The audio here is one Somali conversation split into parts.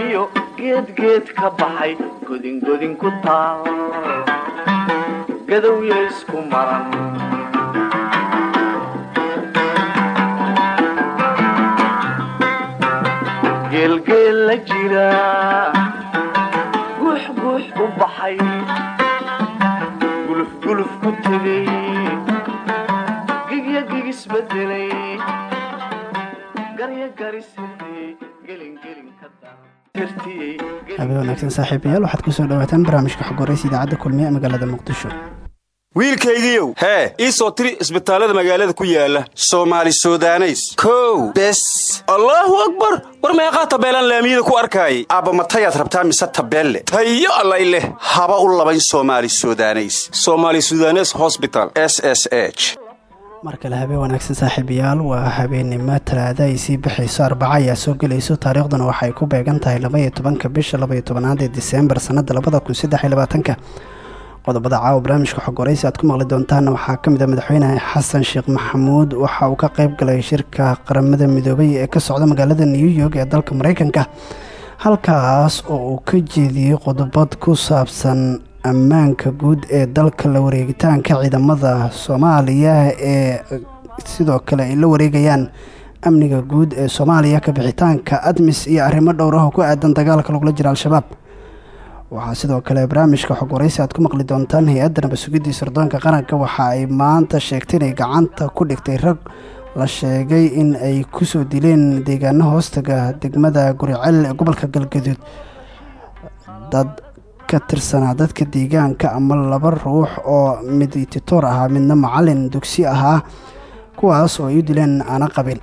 lumiyo geedgeed ka baxay godingodin ku taal gadowya isku maran geelgeel la jira guux guux u baxay. Gulufguluf ku tegay gigya garya garisirtiyey gelingelin ka dartirtiyey habeen wanaagsan saaxiibayaal waxaad ku soo dhawaataan barnaamijka xog horeysa idaacadda kulmiye magaalada muqdisho. Wiilkaygiiow hee ii soo tiri isbitaallada magaalada ku yaalla soomaali sudaneys. Kow bes. Allaahu akbar! War meeqaa tabeelaan laamiyada ku arkaayay? Aabba matayaad rabtaa mise tabeelle? Tayo allay leh. Haba u labayn soomaali sudaneys. Somaali sudanes hosbital s mar kale habeen wanaagsan saaxiibayaal waa habeennimo talaada ay sii baxayso arbaca ayaa soo gelayso taariikhduna waxay ku beegan tahay labaiyo bisha labaiyo tobanaad ee diseembar sannada labada kun qodobada caawa barnaamijka xog horeysi aad ku maqli doontaana waxaa ka mid a madaxweyne xasan sheekh maxamuud. Waxa uu ka qayb galay shirka qaramada midoobay ee ka socda magaalada new york ee dalka mareykanka. Halkaas oo uu ka jeediyey qodobad ku saabsan ammaanka guud ee dalka la wareegitaanka ciidamada soomaaliya ee sidoo kale ay la wareegayaan amniga guud ee soomaaliya ka bixitaanka admis iyo arrimo dhowr ah oo ku aadan dagaalka lagula jira al-shabaab. Waxaa sidoo kale barnaamijka xog aad ku maqli doontaan hay'adda nabadsugiddii sirdoonka qaranka. Waxa ay maanta sheegtay inay gacanta ku dhigtay rag la sheegay in ay ku soo dileen deegaano hoostaga degmada guricel ee gobolka galgaduud. Dad ka tirsanaa dadka deegaanka ama laba ruux oo mid titoor ahaa midna macalin dugsi ahaa kuwaas oo ay u dileen aana qabiil.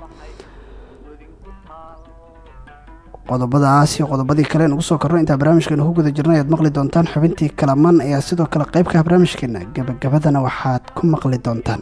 Qodobadaas iyo qodobadii kale nugu soo korno intaa barnaamijkeena ku guda jirna ayaad maqli doontaan xubintii kalaman ayaa sidoo kale qayb ka ah barnaamijkeena. Gabagabadana waxaad ku maqli doontaan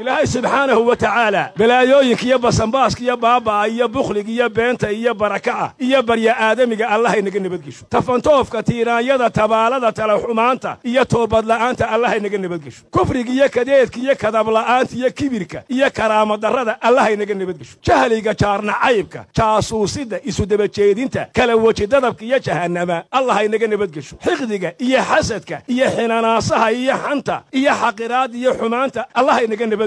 ilaahay subxaanahu wa tacaala balaayooyinka iyo basanbaaska iyo baaba'a iyo bukhliga iyo beenta iyo baraka'a iyo barya aadamiga allahaynaga nabadgesho. Tafantoofka tiiraanyada tabaalada talaxumaanta iyo toobadla'aanta allahaynaga nabadgesho. Kufriga iyo kadeedka iyo kadabla'aanta iyo kibirka iyo karaamadarrada allahaynaga nabadgesho. Jahliga jaarnacaybka jaasuusidda isudabajeedinta kala weji dadabka iyo jahannama allahaynaga nabadgesho. Xiqdiga iyo xasadka iyo xinanaasaha iyo xanta iyo xaqiraadda iyo xumaanta allahaynaga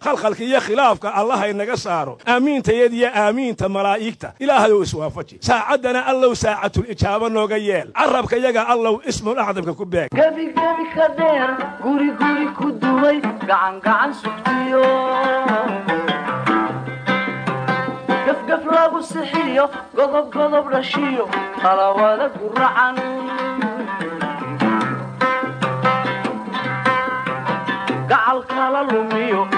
khalkhalka iyo khilaafka allahaynaga saaro. Aamiintayad iyo aamiinta malaa'igta. Ilaahayow iswaafaji. Saacaddana allow saacatulijaaba nooga yeel. Carabka yaga allow ismul acdamka ku beeg. Gebigebi ka lumiyo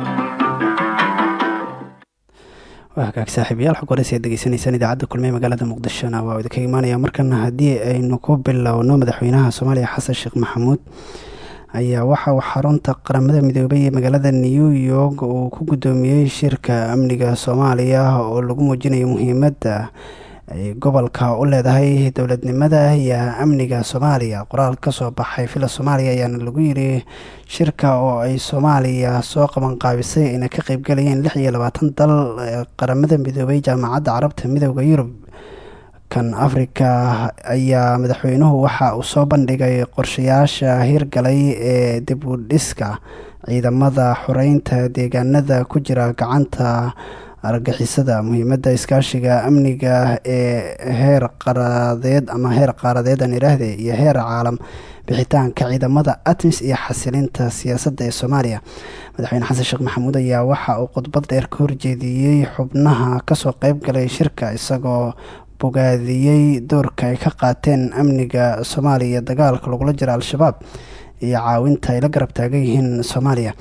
waa hagaag saaxiibayaal xog horeys aad degeysanaysaan idaacadda kulmiye magaalada muqdishona waa idinkaga imaanaya markana haddii aynu ku bilowno madaxweynaha soomaaliya xasan sheekh maxamuud ayaa waxa uu xarunta qaramada midoobay ee magaalada new york uu ku guddoomiyey shirka amniga soomaaliya oo lagu muujinayo muhiimadda gobolka u leedahay dowladnimada iyo amniga soomaaliya. Qoraal ka soo baxay villa soomaaliya ayaana lagu yiri shirka oo ay soomaaliya soo qabanqaabisay ayna ka qeybgalayeen lix iyo labaatan dal qaramada midoobay jaamacadda carabta midooda yurub. Kan afrika ayaa madaxweynuhu waxa uu soo bandhigay qorshayaasha hirgalay ee dib u dhiska ciidamada xoreynta deegaanada ku jira gacanta argagixisada muhiimadda iskaashiga amniga ee heer qaraadeed ama heer qaaradeed aan idhaahde iyo heer caalam bixitaanka ciidamada atmis iyo xasilinta siyaasadda ee soomaaliya. Madaxweyne xasan sheekh maxamuud ayaa waxa uu khudbad dheer ka horjeediyey xubnaha ka soo qeyb galay shirka isagoo bogaadiyey doorka ay ka qaateen amniga soomaaliya iyo dagaalka lagula jiro al-shabaab iyo caawinta ay la garab taagan yihiin soomaaliya.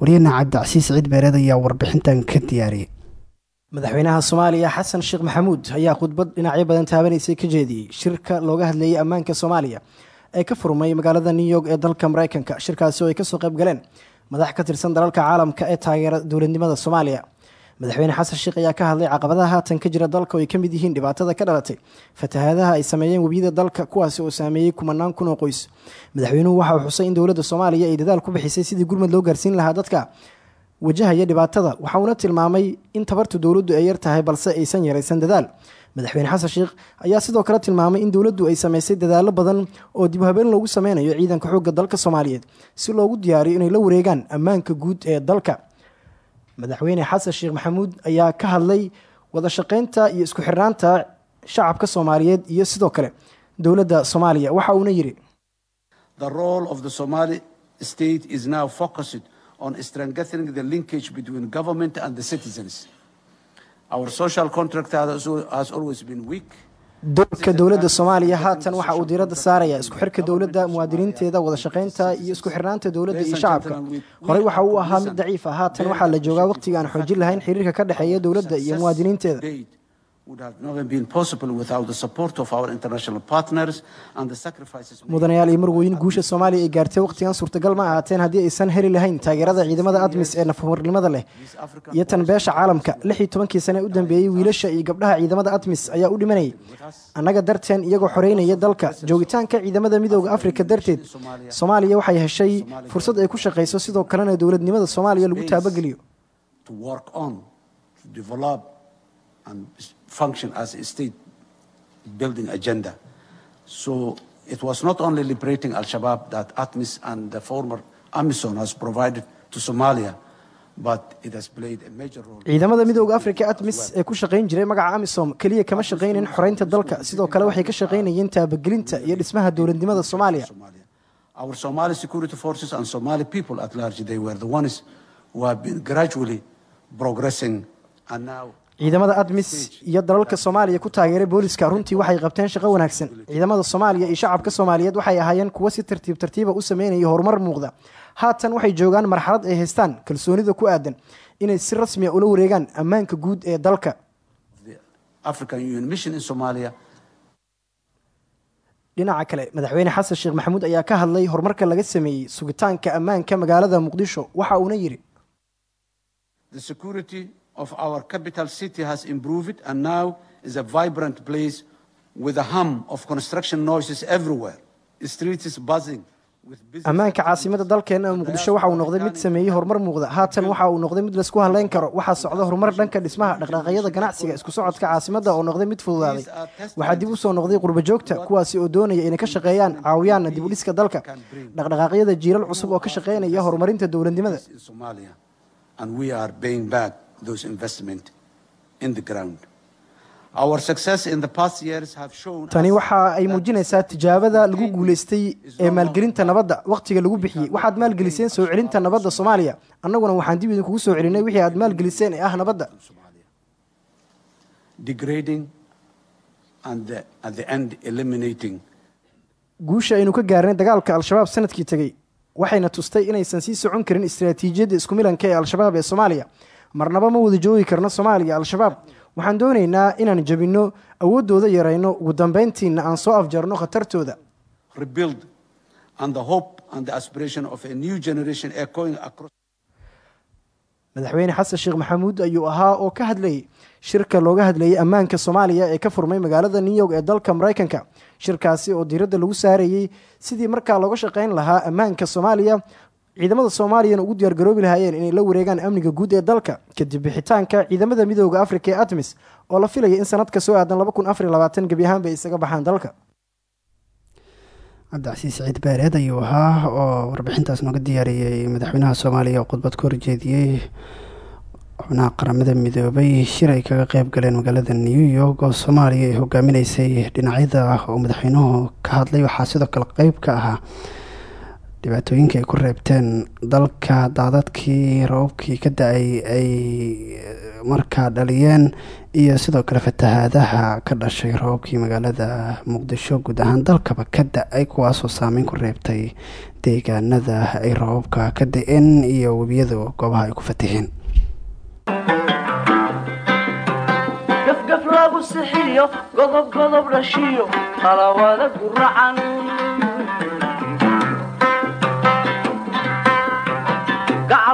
Wariyahena cabdicasiis ciid beereed ayaa warbixintan ka diyaariyey madaxweynaha soomaaliya xasan sheekh maxamuud ayaa khudbad dhinacyo badan taabanaysay ka jeediyey shirka looga hadlayay ammaanka soomaaliya ee ka furmay magaalada new york ee dalka mareykanka. Shirkaasi oo ay ka soo qayb galeen madax ka tirsan dalalka caalamka ee taageera dowladnimada soomaaliya. Madaxweyne xasan sheekh ayaa ka hadlay caqabadaha haatan ka jira dalka oo ay ka mid yihiin dhibaatada ka dhalatay fatahaadaha ay sameeyeen webiyada dalka kuwaasi oo saameeyey kumanaan kun oo qoys. Madaxweynuhu waxa uu xusay in dowladda soomaaliya ay dadaal ku bixisay sidii gurmad loo gaarsiin lahaa dadka wajahaya dhibaatada. Waxa uuna tilmaamay in tabartu dowladdu ay yar tahay balse aysan yaraysan dadaal. Madaxweyne xasan sheekh ayaa sidoo kale tilmaamay in dowladdu ay samaysay dadaallo badan oo dib u habeen loogu sameynayo ciidanka xoogga dalka soomaaliyeed si loogu diyaariyo inay la wareegaan ammaanka guud ee dalka. Madaxweyne xasan sheekh maxamuud ayaa ka hadlay wada shaqeynta iyo isku xirnaanta shacabka soomaaliyeed iyo sidoo kale dowladda soomaaliya. Waxa uuna yidhi On strengthening the linkage between government and the citizens. Our social contract has always been weak. doorka dowladda soomaaliya haatan waxa uu diiradda saarayaa isku xirka dowladda muwaadiniinteeda wada shaqeynta iyo isku xirnaanta dowladda iyo shacabka. horey waxa uu ahaa mid daciif ah haatan waxaa la joogaa waqtiga aan xoojin lahayn xiriirka ka dhexeeya dowladda iyo muwaadiniinteeda mudanayaal iyo marweyn guusha soomaaliya ay gaartay waqtigan suurtagal ma ahaateen haddii aysan heli lahayn taageerada ciidamada admis ee nafhurnimada leh. Iyo tan beesha caalamka lix iyo tobankii sane u dambeeyey wiilasha iyo gabdhaha ciidamada admis ayaa u dhimanayay. Annaga darteen iyagoo xoreynaya dalka joogitaanka ciidamada midooda afrika darteed soomaaliya waxay heshay fursad ay ku shaqayso sidoo kalena dowladnimada soomaaliya lagu taabageliyo and function as a state building agenda. So it was not only liberating Al-Shabaab that ATMIS and the former AMISON has provided to Somalia, but it has played a major role. ciidamada midooda afrika admis ee ku shaqayn jiray magaca amisom. Keliya kama shaqaynin xoreynta dalka. sidoo kale waxay ka shaqaynayeen taabagelinta iyo dhismaha dowladnimada soomaaliya Ciidamada admis iyo dalalka soomaaliya ku taageeray booliska runtii waxay qabteen shaqo wanaagsan. Ciidamada soomaaliya iyo shacabka soomaaliyeed waxay ahaayeen kuwo si tartiib tartiiba u sameynaya horumar muuqda. Haatan waxay joogaan marxalad ay haystaan kalsoonida ku aadan inay si rasmiya ula wareegaan ammaanka guud ee dalka. Dhinaca kale madaxweyne xasan sheekh maxamuud ayaa ka hadlay horumarka laga sameeyey sugitaanka ammaanka magaalada muqdisho. Waxa uuna yidhi of our capital city has improved and now is a vibrant place with a hum of construction noises everywhere. The streets is buzzing ammaanka caasimada dalkeena muqdisho waxa uu noqday mid sameeyey horumar muuqda. Haatan waxa uu noqday mid la isku haleyn karo. Waxaa socda horumar dhanka dhismaha dhaqdhaqaaqyada ganacsiga isku socodka caasimada oo noqday mid fududaaday. Waxaa dib u soo noqday qurbo joogta kuwaasi oo doonaya inay ka shaqeeyaan caawiyaana dib u dhiska dalka. Dhaqdhaqaaqyada jiilal cusub oo ka shaqeynaya horumarinta dowladnimada those investments in the ground. Our success in the past years have shown tani waxa ay muujinaysaa tijaabada lagu guulaystay ee maalgelinta nabadda. Wakhtiga lagu bixiyey waxaad maalgeliseen soo celinta nabadda soomaaliya. Annaguna waxaan dib idinkugu soo celinay wixii aad maalgeliseen ee ah nabadda. Degrading and the, at the end eliminating. Guusha aynu ka gaarnay dagaalka al-shabaab sannadkii tegey waxayna tustay inaysan sii socon karin istaraatiijiyadda isku milanka ee al-shabaab ee soomaaliya marnaba ma wada joogi karno soomaaliya al-shabaab. Waxaan doonaynaa inaan jabinno awooddooda yarayno ugu dambayntiina aan soo afjarno khatartooda. Rebuild and the hope and the aspiration of a new generation echoing across madaxweyne xasan sheekh maxamuud ayuu ahaa oo ka hadlayay shirka looga hadlayay ammaanka soomaaliya ee ka furmay magaalada new york ee dalka maraykanka. Shirkaasi oo diiradda lagu saarayey sidii markaa looga shaqayn lahaa ammaanka soomaaliya ciidamada soomaaliyana ugu diyaargaroobi lahaayeen inay la wareegaan amniga guud ee dalka kadib bixitaanka ciidamada midooda afrika ee atmis oo la filaya in sanadka soo aadan gebi ahaan bay isaga baxaan dalka. Cabdicasiis ciid baareed ayuu ahaa oo warbixintaas nooga diyaariyey madaxweynaha soomaaliya oo khudbad ka horjeediyey. Xubnaha qaramada midoobay shir ay kaga qeyb galeen magaalada new york oo soomaaliya ay hogaaminaysay dhinacyada oo madaxweynuhu ka hadlay. Waxaa sidoo kale qeyb ka ahaa dhibaatooyinka ay ku reebteen dalka daadadkii rababkii ka da'ay ay markaa dhaliyeen iyo sidoo kale fatahaadaha ka dhashay rababkii magaalada muqdisho guud ahaan dalkaba ka da'ay kuwaasoo saameyn ku reebtay deegaanada ay rababka ka da'een iyo webiyada goobaha ay ku fataheen gafgaf lagu sixiyo godob godob dhashiyo qalawada guracan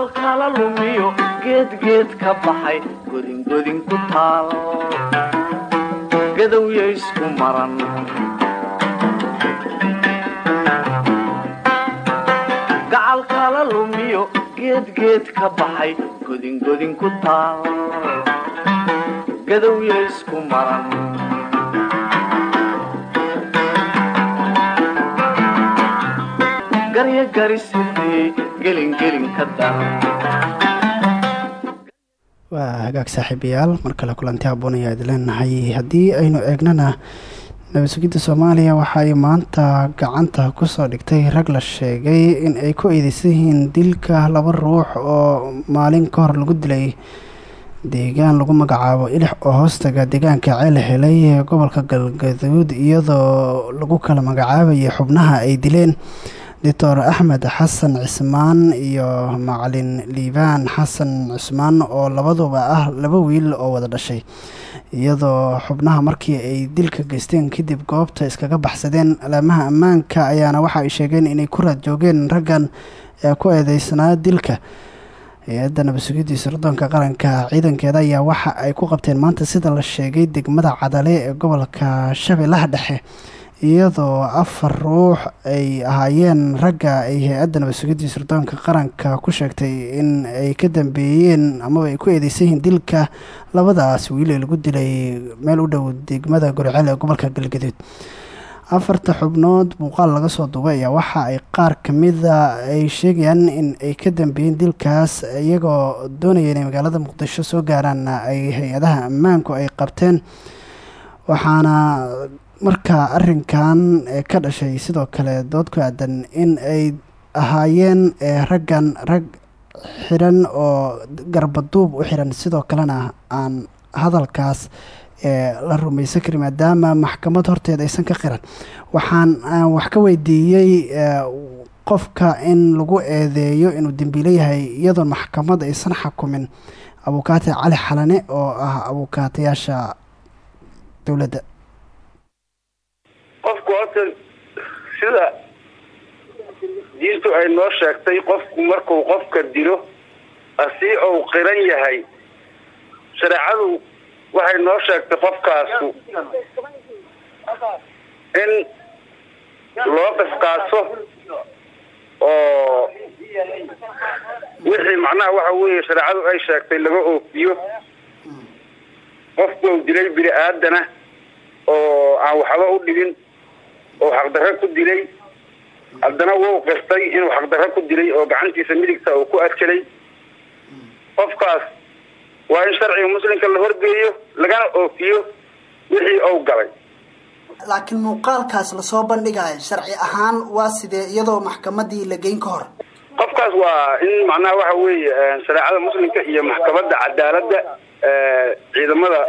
gacal kala lumiyo geedgeed ka baxay godingodin ku taal. Gadowya isku maran. Gacal kala lumiyo geedgeed ka baxay godingodin ku taal. Gadowya isku maran. Garya waa hagaag saaxiibayaal mar kale kulanti haboon ayaa haddii aynu eegnana nabad soomaaliya waxa ay maanta gacanta ku soo dhigtay rag la sheegay in ay ku eedeysan dilka laba ruux oo maalin ka hor lagu dilay deegaan lagu magacaabo ilix oo hoostaga deegaanka ceel helay gobolka galgaduud iyadoo lagu kala magacaabayay xubnaha ay dileen doctor axmed xasan cismaan iyo macalin liibaan xasan cismaan oo labaduba ah laba wiil oo wada dhashay. Iyadoo xubnaha markii ay dilka geysteen kadib goobta iskaga baxsadeen alaamaha ammaanka ayaana waxa ay sheegeen inay ku raad joogeen raggan ee ku eedeysnaa dilka. Hay'adda nabadsugidii sirdoonka qaranka ciidankeeda ayaa waxa ay ku qabteen maanta sida la sheegay degmada cadale ee gobolka shabeellaha dhexe iyadoo afar ruux ay ahaayeen ragga ay hay'adda nabadsugidii sirdoonka qaranka ku sheegtay in ay ka dambeeyeen amaba ay ku eedeysan dilka labadaas wiile lagu dilay meel u dhow degmada gorceel ee gobolka galgaduud. Afarta xubnood muuqaal laga soo duubay ayaa waxa ay qaar kamida ay sheegayaan in ay ka dambeeyeen dilkaas iyagoo doonaya inay magaalada muqdisho soo gaaraanna ay hay'adaha ammaanku ay qabteen. Waxaana markaa arinkan ka dhashay sidoo kale dood ku aadan in ay ahaayeen raggan rag xiran oo garbaduub u xiran. Sidoo kalena aan hadalkaas la rumaysan karin maadaama maxkamad horteed aysan ka qiran. Waxaan wax ka weydiiyey qofka in lagu eedeeyo inuu dembiilo yahay iyadoon maxkamad aysan xakumin. Abukaate cali xalane oo ah abukaatayaasha dowladda qofku horta sida diintu ay noo sheegtay qofku markuu qofka dilo asii uu qiran yahay. Shareecadu waxay noo sheegtay qofkaasu in loo qisqaaso oo wixii macnaha waxa weeye shareecadu ay sheegtay laga oofiyo. Qofku uu dilay bini aadana oo aan waxba u dhibin oo xaqdarro ku dilay. Haddana wuu qirtay inuu xaqdarro ku dilay oo gacantiisa midigta uu ku adkelay qofkaas waa in sharciga muslimka la horgeeyo lagana oofiyo wixii uu galay. Laakiin muuqaalkaas la soo bandhigayo sharci ahaan waa sidee iyadoo maxkamadii la geyn ka hor? Qofkaas waa in macnaha waxa weeye shareecada muslimka iyo maxkamadda cadaaladda ciidamada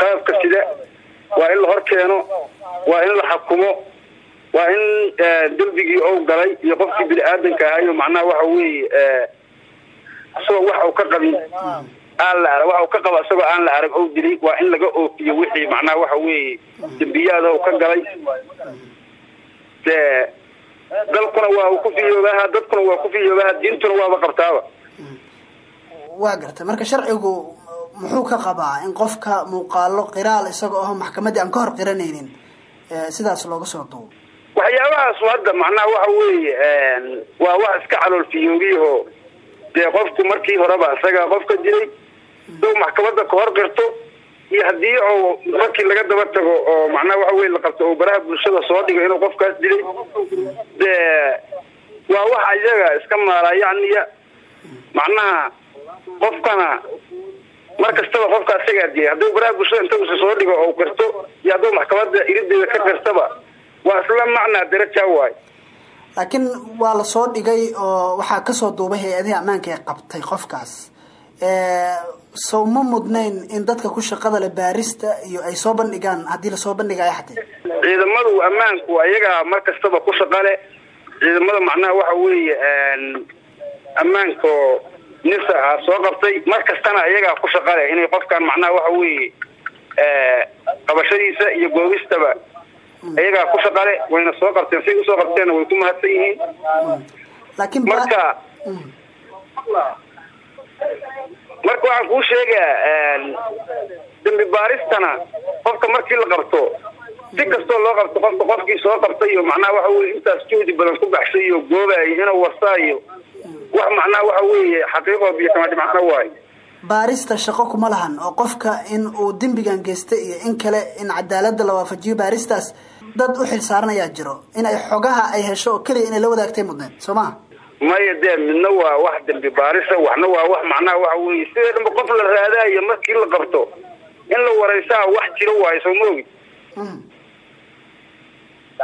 qalabka sida waa in la hor keeno waa in la xakumo waa in dembigii ou galay iyo qofkii bini aadanka ahayo macnaha waxa weeye isagoo wax uu ka qabin aan la arag waxa uu ka qaba isagoo aan la arag ou dilay waa in laga oofiyo wixii macnaha waxa weeye dembiyaada uu ka galay. Dee dalkuna waa uu ku fiyoobaha dadkuna waa ku fiyoobaha diintuna waaba qabtaaba. Waa gartay marka sharcigu muxuu ka qabaa in qofka muuqaalo qiraal isaga oo maxkamaddii aan ka hor qiranaynin sidaas looga soo duubo waxyaabahaas hadda macnaha waxa weeye waa wax iska calool fiyoobiyaho dee qofku markii horeba isaga qofka dilay dou maxkamadda ka hor qirto iyo haddii oo markii laga daba tago oo macnaha waxa weye la qabto oo baraha bulshada soo dhigo inuu qofkaas dilay dee waa waxa iyaga iska maalaayacniya macnaha qofkana mar kastaba qofka isagaa dilay hadduu baraha bulshada inta usa soo dhigo oo qirto iyo hadduu maxkamadda irideeda ka qirtaba waa isla macnaa darajaa waay. Laakiin waa la soo dhigay oo waxaa ka soo duubay hay'adihii ammaanka ee qabtay qofkaas. Sow ma mudnayn in dadka ku shaqada le baarista iyo ay soo bandhigaan haddii la soo bandhigayo xatee ciidamadu ammaanku ayagaa mar kastaba ku shaqa leh. Ciidamada macnaha waxa weeye ammaanko nisa ah soo qabtay. Mar kastana ayagaa ku shaqa leh inay qofkan macnaha waxa weeye qabashadiisa iyo goobistaba ayagaa ku shaqale wayna soo qabteen. Say u soo qabteenna way ku mahadsan yihiin. Laakiin marka marka waxaan kuu sheegaa dambi baaristana qofka markii la qabto si kastoo loo qabto qofka qofkii soo qabtay iyo macnaha waxa weye intaas juhdi badan ku baxshay iyo goobayo inuu wasaayo wax macnaha waxa weeye xaqiiqoo biyo kama dhimacna waayo baarista shaqo kuma lahan oo qofka in uu dembigan geystay iyo in kale in cadaalada la waafajiyo baaristaas dad u xil saaranayaa jiro. In ay xogaha ay hesho oo keliya inay la wadaagtay mudneed soo maha maya dee midna waa wax dembi baarisa waxna waa wax macnaha waxa weye sidee dhanba qof la raadaayo markii la qabto in la waraysaa wax jiro waayo soo maogi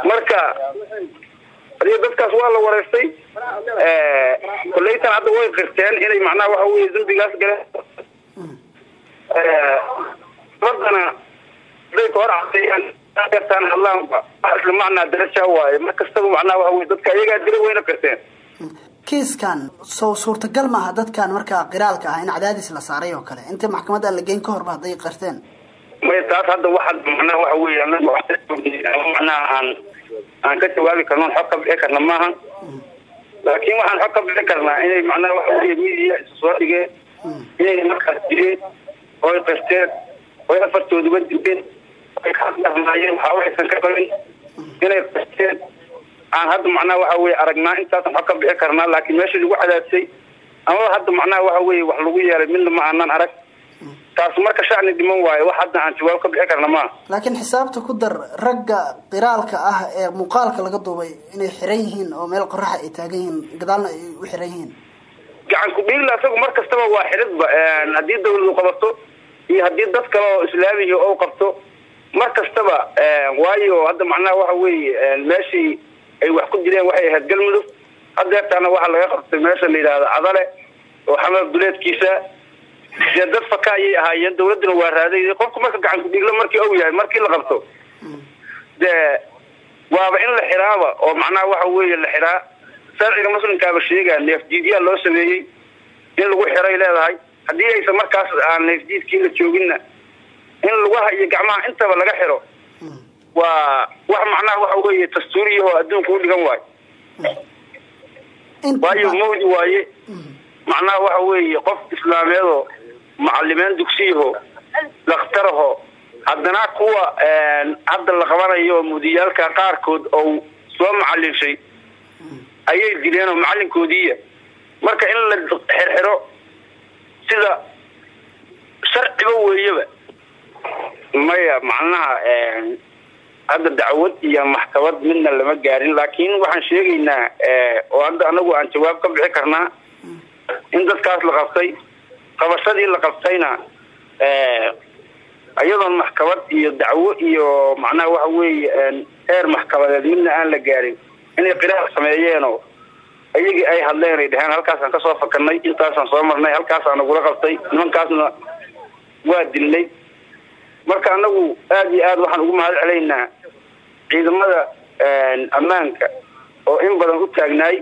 marka adiga dadkaas waa la waraystay koleytan hadda way qirteen inay macnaha waxa weye dembigaas galeen. Haddana haday ka hor cadeeyaan hadlaanba. Macnaa daraja waaye. Mar kastaba macnaha waxa weye dadka ayagaa dila wayna qirteen. Kiiskan sow suurtagal maaha dadkan markaa qiraalka ah in cadaadis la saaray oo kale. Inta maxkamadda la geyn ka horba hadday qirteen. May taas hadda waxa macnaha waxa weye anaga macnaha aan aan ka jawaabi karno xog ka bixi karna maaha. Laakiin waxaan xog ka bixi karnaa inay macnaha waxa weye midiya soo dhigeen inay markaas jireen oy qirteen oy afartooduba dileen oy ka hadlaamaayeen waxaa waxaysan ka qabin inay qirteen aan hadda macnaha waxa weye aragnaa intaasan xog ka bixi karnaa laakiin meesha lagu cadaabsay amaba hadda macnaha waxa weye wax lagu yeelay midna ma aanan arag taas marka shacni dhiman waayo wax hadda aan jawaab ka bixi karna maaha laakiin xisaabta ku dar ragga qiraalka ah ee muuqaalka laga duubay inay xiran yihiin oo meel qoraxa ay taagan yihiin gadaalna ay u xiran yihiin. Gacan ku-dhiigla isagu mar kastaba waa xidhidba haddii dawladu qabato iyo haddii dad kale oo islaamiya ou qabto mar kastaba waayo hadda macnaha waxa weeye meeshii ay wax ku jireen waxay ahayd galmudug. Hadeertaana waxaa laga qabtay meesha la yidhaahdo cadale oo xamar duleedkiisa dee dad faka ayay ahaayeen dawladduna waa raaday qofku marka gacan ku-dhiigla markii ou yahay markii la qabto. Dee waaba in la xiraaba oo macnaha waxa weeye la xiraa. Sharciga muslimkaaba sheegaa neefdiidyaa loo sameeyey in lagu xiray leedahay. Haddii aysan markaas aan neefdiidkii la jooginna in lugaha iyo gacmaha intaba laga xiro waa wax macnaha waxa weeye dastuuriyahoo adduunka u dhigan waayo waayo mawdi waaye. Macnaha waxa weeye qof islaameedoo macalimeyn dugsiyaho dakhtaraho haddana kuwa hadda la qabanayo oo mudiyaalka qaarkood ou soo macalinshay ayay dileen oo macalinkoodiiya marka in la xirxiro sida sharciba weeyaba maya macnaha hadda dacwad iyo maxkamad midna lama gaarin laakiin waxaan sheegaynaa oo hadda anagu aan jawaab ka bixi karnaa in dadkaas la qabtay qabashadii la qabtayna iyadoon maxkamad iyo dacwo iyo macnaha waxa weeye heer maxkamadeed midna aan la gaarin. Inay qiraar sameeyeenoo iyagii ay hadleen ay dheheen halkaasaan ka soo fakanay intaasaan soo marnay halkaasaan nagula qabtay nimankaasna waa dilnay. Marka anagu aada iyo aad waxaan ugu mahad celaynaa ciidamada ammaanka oo in badan u taagnaay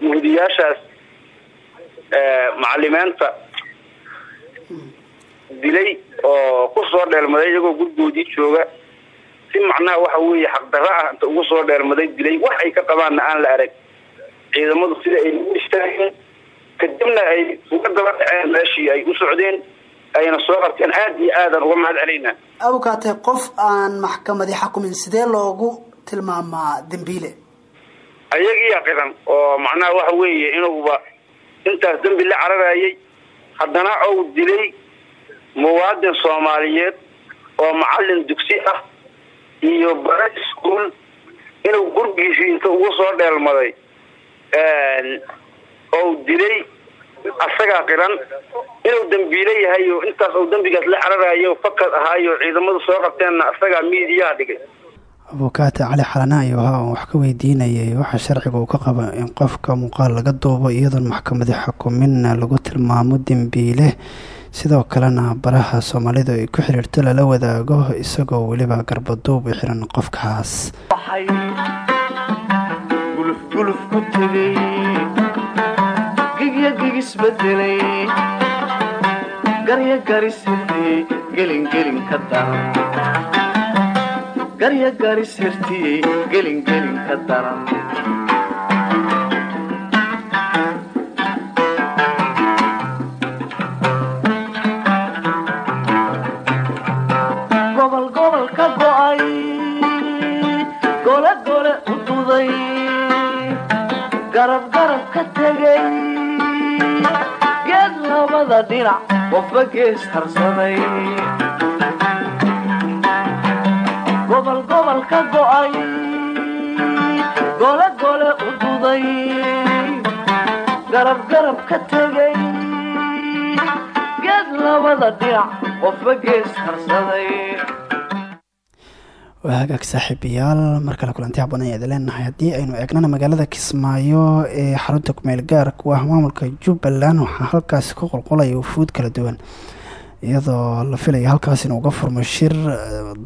muhdiyaashaas macalimiinta. Dilay oo ku soo dheelmaday iyagoo gurgoodii jooga. Si macnaha waxa weeye xaqdarro ah inta ugu soo dheelmaday dilay wax ay ka qabaanna aan la arag. Ciidamadu sida ay u istaageen kadibna ay uga daba dhaceen meeshii ay u socdeen ayna soo qabteen aada iyo aadan uga mahad celaynaa abukaate qof aan maxkamadi xakumin sidee loogu tilmaamaa dembiile ayagiiya qiran oo macnaha waxa weeye inuuba intaas dembi la cararayay. Haddana ou dilay muwaadin soomaaliyeed oo macalin dugsi ah iyo bara iskuol inuu gurgiisii inta ugu soo dheelmaday ou dilay asagaa qiran inuu dembiile yahay oo intaas ou dembigaas la cararayo fakad ahaayo ciidamadu soo qabteenna asagaa miidiyaha dhigay abukaate cali xalana ayuu oon wax ka weydiinayay waxaa sharciga uu ka qaba in qofka muuqaal laga duubo iyadoon maxkamadi xukuminna lagu tilmaamo dembiile sidoo kalena baraha soomaalidu ay ku xiriirto lala wadaago isagoo weliba garbaduub u xiran qofkaas. Waxay garya garya garisirtiyey gelingelin ka daran gole gole u duday ka tegay geed labada dhinac qofba gees harsaday ka go'ay gole gole u duday garab garab ka tegay geed labada dhinac qofba gees harsaday waa hagaag saaxiibayaal mar kale kulanti ayaad leenahay. Haddii aynu eegnana magaalada kismaayo ee xarunta kumeel gaarka u ah maamulka jubbaland waxaa halkaasi ku qulqulaya wufuud kala duwan iyadoo la filaya halkaas inuu uga furmo shir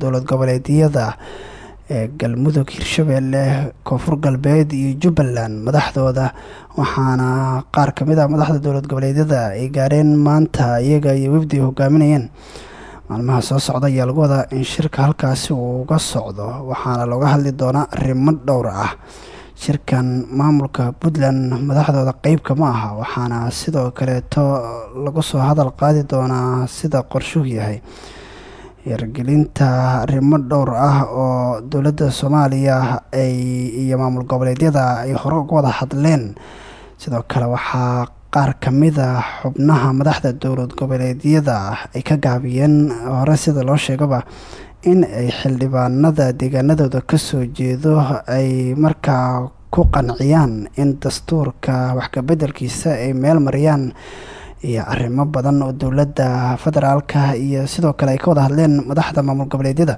dowlad goboleedyada ee galmudug hirshabeelle koonfur galbeed iyo jubbaland madaxdooda. Waxaana qaar ka mid ah madaxda dowlad goboleedyada ay gaareen maanta iyaga iyo wefdi ay hogaaminayeen. Maalmaha soo socda ayaa lagu wadaa in shirka halkaasi uu uga socdo waxaana looga hadli doonaa arrimo dhowr ah. Shirkan maamulka puntland madaxdooda qeybka ma aha waxaana sidoo kaleeto lagu soo hadal qaadi doonaa sida qorshuhu yahay yargelinta arrimo dhowr ah oo dowladda soomaaliya ay iyo maamul goboleedyada ay hore uga wada hadleen. Sidoo kale waxaa qaar ka mid a xubnaha madaxda dowlad goboleedyada ay ka gaabiyeen hore sida loo sheegaba in ay xildhibaanada deegaanadooda ka soo jeedo ay markaa ku qanciyaan in dastuurka waxkabedelkiisa ay meel mariyaan iyo arrimo badan oo dowladda federaalka iyo sidoo kale ay ka wada hadleen madaxda maamul goboleedyada.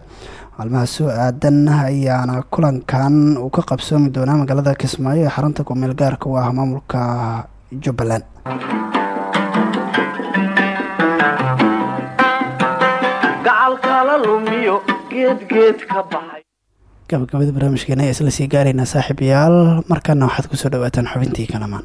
Maalmaha soo aadan ayaana kulankan uu ka qabsoomi doonaa magaalada kismaayo ee xarunta kumeel gaarka u ah maamulka jubbaland. Gabagabada barnaamijkeena ayaa isla sii gaaraynaa saaxiibayaal markana waxaad ku soo dhawaataan xubintii kalamaan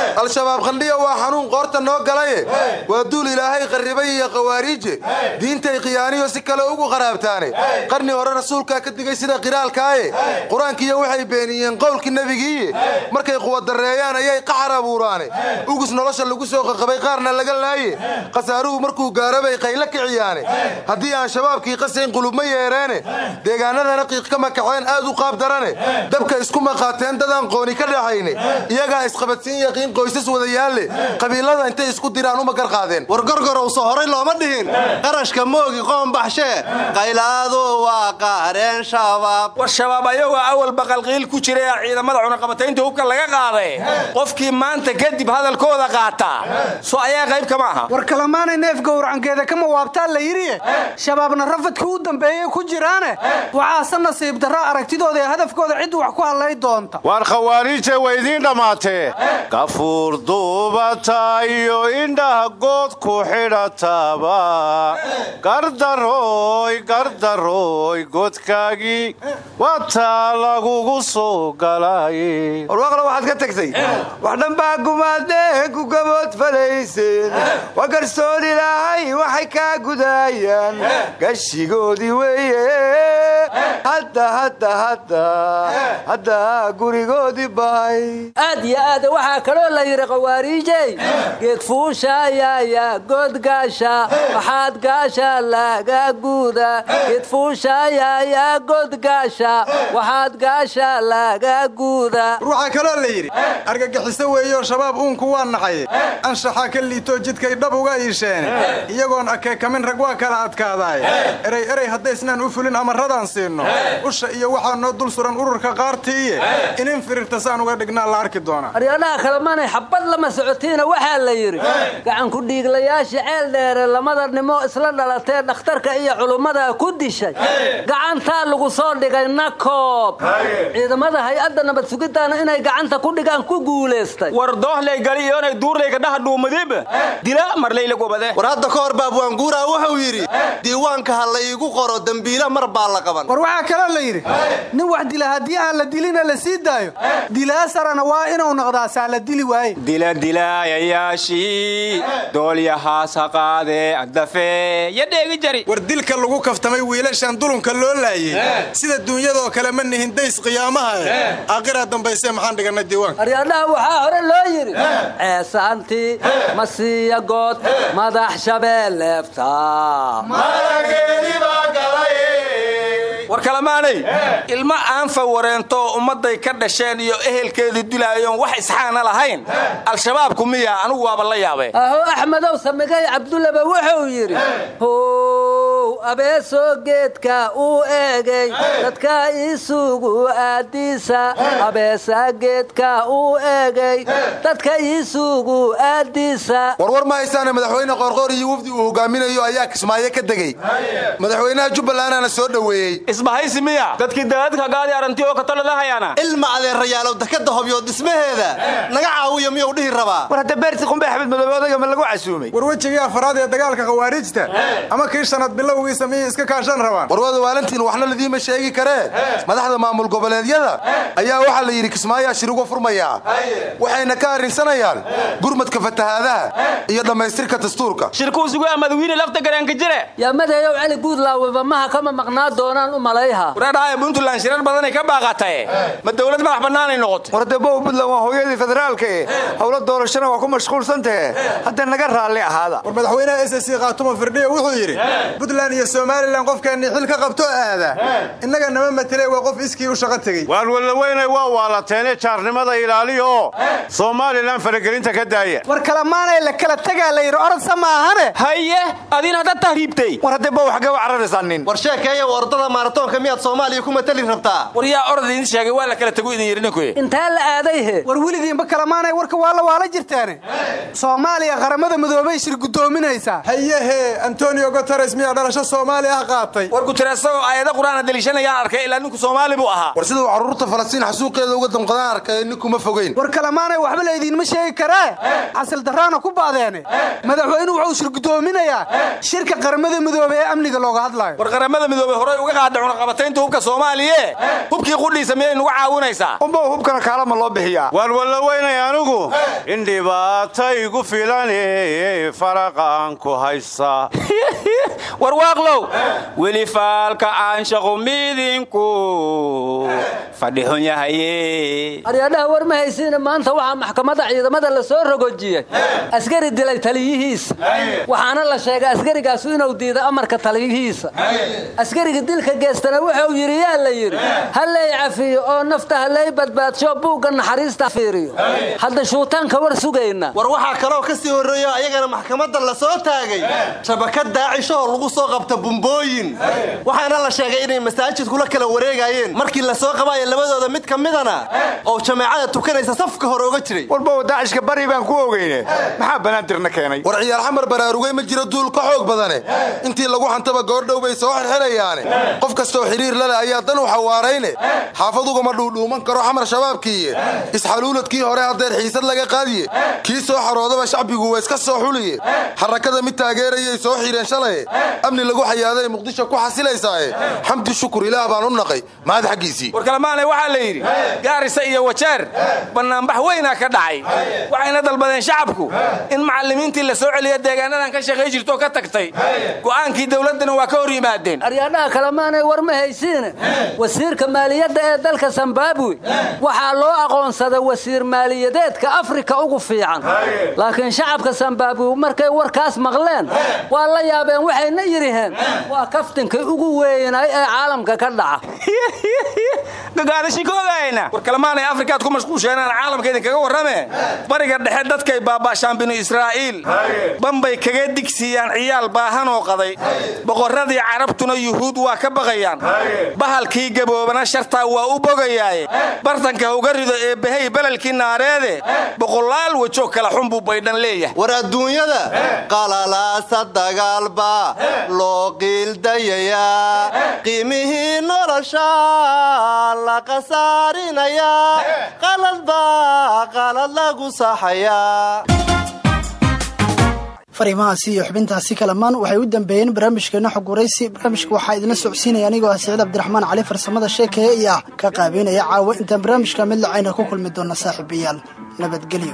al-shabaab qandhiya waa xanuun qoorta noo galaye. Waa duul ilaahay qarribay iyo khawaariije diintay khiyaaniyo si kale ugu qaraabtaane qarni hore rasuulkaa ka digay sida qiraalkaaye. Qur'aankiiyo waxay beeniyeen qowlkii nebigiiye. Markay quwadarreeyaan ayay qaxar abuuraane ugus nolosha lagu soo qaqabay qaarna laga laaye. Khasaaruhu markuu gaarabay qaylo kiciyaane. Haddii aan shabaabkii qasayn qulubma yeereene deegaanadana qiiq ka makaceen aad u qaab darane dabka isku maqaateen dadaan qooni ka dhaxayne iyagaa isqabadsiin yaqiin qoys qoysas wada yaalle qabiilada intay isku diraan uma garqaadeen war gorgorowso horay looma dhihin. Qarashka moogi qoon baxshee qaylaadu waa qaareen shabaab. War shabaab ayagoo awal baqalqiil ku jira ee ciidamada cunaqabataynta hubka laga qaaday. Qofkii maanta kadib hadalkooda qaataa so ayaa qayb kama aha war kalamaanay neef gowracankeeda kama waabtaa la yidhi. Shabaabna rafadka u dambeeyey ku jiraane. Waxaase nasiib darro aragtidooda ee hadafkooda cid wax ku hadlay doonta. Waar khawaariijta way idiin dhammaatee gafuur duubata iyo indhaha good ku xidhataba gardarooy gardarooy godkaagii wataa lagugu soo galay warwaaqla waxaad ka tagtay wax dhanbaa gumaadee ku gabood falayseen waa garsoon ilaahay waxay kaa gudaayaan gashigoodii weeye hadda hadda hadda hadda gurigoodii bahay la yidhi khawaariijey geedfuushaayaya godgaasha waxaad gaasha laga guuda. Geedfuushaayaya godgaasha waxaad gaasha laga guuda. Waxaa kaloo la yidhi argagixiso weeyo shabaab uunku waa naxay anshaxa ka liitoo jidkay dhab uga iisheene iyagoon akeekamin rag waa kala adkaadaay. Erey erey haddaysnaan u fulin amarradaan siinno usha iyo waxaa noo dul suran ururka qaartiiye inin firirta saan uga dhignaa la arki doonaa xabad lama socotiina waxaa la yidhi. Gacanku dhiiglayaasha ceel dheere lamada nimo isla dhalatee dhakhtarka iyo culummada ku dishay. Gacantaa lagu soo dhigay nakoob ciidamada hay'adda nabad sugiddaana inay gacanta ku dhigaan ku guulaystay war doohley gali iyoonay duurlayga dhaha dhuumadiba dila marlayla gobade. War hadda ka hor baabwaanguuraa wuxuu yidhi diiwaanka ha la iigu qoro dembiila mar baa la qaban. War waxaa kaloo la yidhi nin wax dila haddii aan la dilina la sii daayo. Dilaasarana waa inuu noqdaa saa la dili waaye diladilaayayaashii doolyahaas ha qaadee agdafe yo dheegi jari war dilka lagu kaftamay wiilashan dulunka loo laayey sida duunyadoo kale ma nihin days qiyaamaha aakhira dambayse maxaan dhigannay diiwaanka aryadhaha waxaa hore loo yidhi ceesaantii masiya good madax shabeelleefta war kalamaanay ilmo aanfa wareento ummadday ka dhasheen iyo ehelkeedii dilaayoon wax isxaana lahayn. Al-shabaabku miya anugu waaba la yaabee. Aho axmedow samigay cabdullaba wuxuu yidhi how abeesoo geedka uu eegay. Dadka iisugu aadiisa abeesa geedka uu eegay. Dadka iisugu aadiisa warwar ma haysaane madaxweyne qoorqoor iyo wafdi uu hogaaminayo ayaa kismaayo ka degey madaxweynaha jubbalandana soo dhoweeyey. Isbahaysi miya. Dadkii daadadka gaadi aranti oo katoladahayaana ilma adeerayaalow dekada hobyo dhismaheeda. Naga caawiyo miyuu dhihi rabaa war hadda beerti qumbe axmed madoobe odaga ma lagu casuumay. War wejigii afraad ee dagaalka khawaarijta ama kii shanaad bilowgiisa miyay iska kaashan rabaan. Warwada waalantiin waxna ladiima sheegi karee madaxda maamul goboleedyada ayaa waxaa la yidhi kismaayaa shir uga furmayaa waxayna ka arrinsanayaan gurmadka fatahaadaha iyo dhammaystirka dastuurka. Shirkuusugu madawiine lafta gareenka jire. Yaa madayow cali guudlaaweba maha kama maqnaa doonaan u malayha. Wareedhaaya puntland shirar badanay ka baaqatae ma dowlad madax bannaanay noqotay. War debow puntland waa hooyadii federaalka e howlo doorashana waa ku mashquulsantahe hadda naga raalli ahaada. War madaxweynaha s c khaatuma firdhiya wuxuu yidhi puntland iyo somalilan qofkeennii xil ka qabto aada. Innaga nama matele waa qof iskii u shaqo tegey. Waan walaweynay waa waalateene jaarnimada ilaaliya oo somalilan faragelinta ka daaya war kalamaanay la kala tegaa la yidhi orodsa maahane haye adiin hadda tahriibtay. War hadde bow xaggee u cararaysanin war sheekeeya ordada maaratoonka miyaad soomaaliya ku matali rabtaa? War yaa orod idin sheegay waa la kala tagu idin yidhi ninku intaa la aaday he. War weligiinba kalamaanay warka waa la waala jirtaane. Soomaaliya qaramada midoobay shir guddoominaysaa hayehe antonio guteres miyaa dhalasho soomaaliya ah qaatay. War guteresagoo aayado qur'aana deliishanayaan arkay ilaa ninku soomaali buu ahaa. War siduu carruurta falastiin xasuuqeeda uga damqadaan arkay ninkuma fogeyn. War kalamaanay waxba laydiinma sheegi karee xasil darraana ku baadeene madaxweynuhu wuxuu shir guddoominayaa shirka qaramada midoobe ee amniga looga hadlaayo war qaramada midoobe horey uga qaada cunaqabataynta hubka soomaaliye. Hubkii qudhiisa miyay nugu caawinaysaa? Umbow hubkana kaalama loo bixiyaa. Waan walaweynay anigu in dhibaata igu filan faraqaan ku haysa war waaqlow weli faalka aanshaqu midinku fadhixun yahaye. Aryadhaha war ma haysiina maanta waxaa maxkamadda ciidamada la soo rogojiyey askari dilay taliyihiisa waxaana la sheegay askarigaasu inuu diiday amarka taliyihiisa. Askariga dilka geestana wuxuu yidhi yaa la yidhi hallay cafiyo oo nafta hallay badbaadsho buugga naxariista fiiriyo. Hadda shuutaanka war sugayna. War waxaa kaloo ka sii horreeyo ayagana maxkamadda la soo taagay. Shabakad daacishoo lagu soo qabta bumbooyin. Waxaana la sheegay inay masaajidkula kala wareegayeen. Markii la soo qabaaya labadooda mid ka midana oo jameecada tukanaysa safka hore oga jiray. Walba daacishka bari baan ku ogeyne. Maxaa banaadirna keenay? War ciyaar xamar baraarugay ma jiro duul ka xoog badane. Intii lagu xantaba goordhow bay soo xirxirayaane qof kastoo xiriir lale ayaa dan u xawaarayne xaafadugama dhuudhuuman karo xamar shabaabkiiye. Isxaluuladkii hore haddeer xiisad laga qaadiye. Kii soo xaroodaba shacbigu waa iska soo xuliye. Xarakada mid taageerayay soo xireen shalaye amni lagu xayaaday muqdisho ku xasilaysaaye. Xamdi shukur ilaah baan u naqay mahad xaggiisii. Warkalamaanay waxaa la yidhi gaarisa iyo wajeer bannaanbax weynaa ka dhacay. Waxayna dalbadeen shacabku in macallimiintii la soo celiya deegaanadan ka shaqay jirtoo ka tagtay. Go'aankii dawladdana waa ka hor yimaadeen. Aryadhaha kalemaanay war ma haysiine. Wasiirka maaliyadda ee dalka zimbabwe waxaa loo aqoonsaday wasiir maaliyadeedka afrika ugu fiican. Laakiin shacabka zimbabwe markay warkaas maqleen waa la yaabeen waxayna yidhiheen waa kaftinkii ugu weynay ee caalamka ka dhaca. War kalamaanay afrikaad ku mashquusheenaan caalamka idinkaga warrame. Bariga dhexe dadkay baaba'shaan binu israa'iil. Bambay kaga digsiiyaan ciyaal baahanoo qaday. Boqorradii carabtuna yuhuud waa ka baqayaan. Bahalkii gaboobana shartaa waa u bogayaaye. Bartanka uga rido ee bahay belalkii naareede. Boqolaal wejoo kala xun buu baydhan leeyahay. War adduunyada qalalaasa dagaalba loo qiildayayaa qiimihii nolosha la qasaarinayaa qaladba qalad lagu saxayaa fariimahaasi iyo xubintaasi kalamaan waxay u dambeeyeen barnaamijkeena xog barnaamijka waxaa idinla socodsiinaya anigoo ah cabdiraxmaan cali farsamada sheekeeye iyo ka qaabeynaya caawa intaan barnaamijka mid lacayna ku kulmi doona saaxiibayaal. Nabadgelyo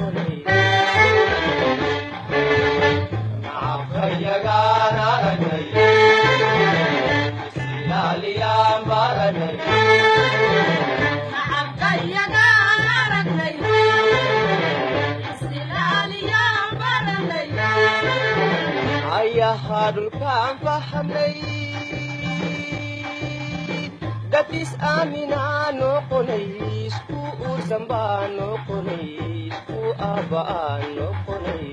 ayahaa dhulkaan fahmay dad is aaminaa noqonay isku uursan baa noqonay isku aabba'aa noqonay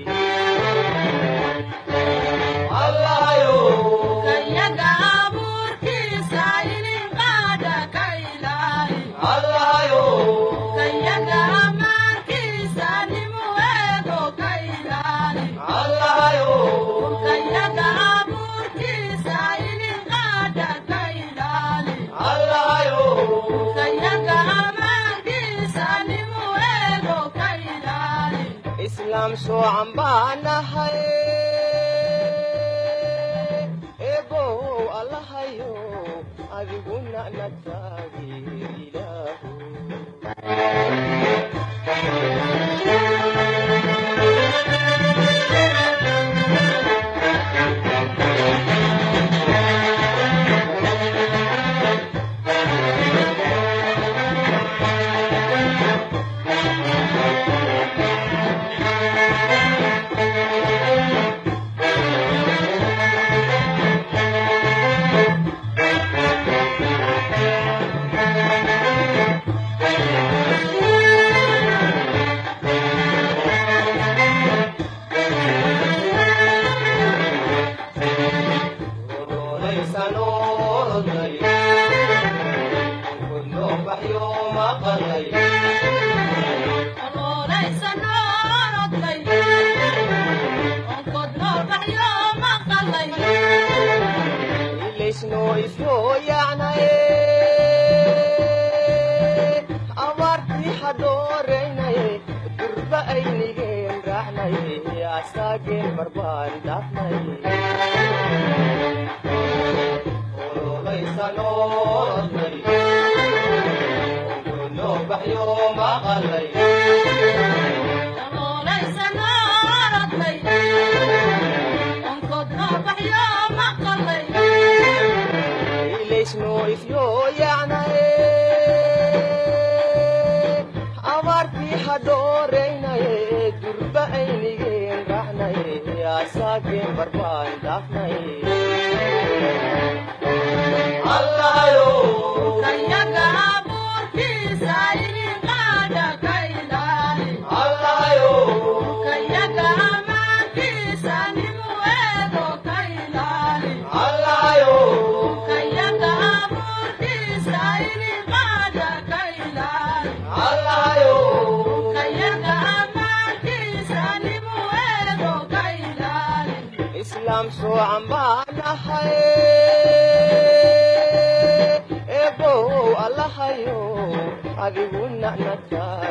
islaam soocan baan nahay eebow allahayo adiguna ilaysnoo abaartii hadooraynaye durba aynigeen raacnaye asaageen barbaan dhaafnaye soocan baan ahay nataagi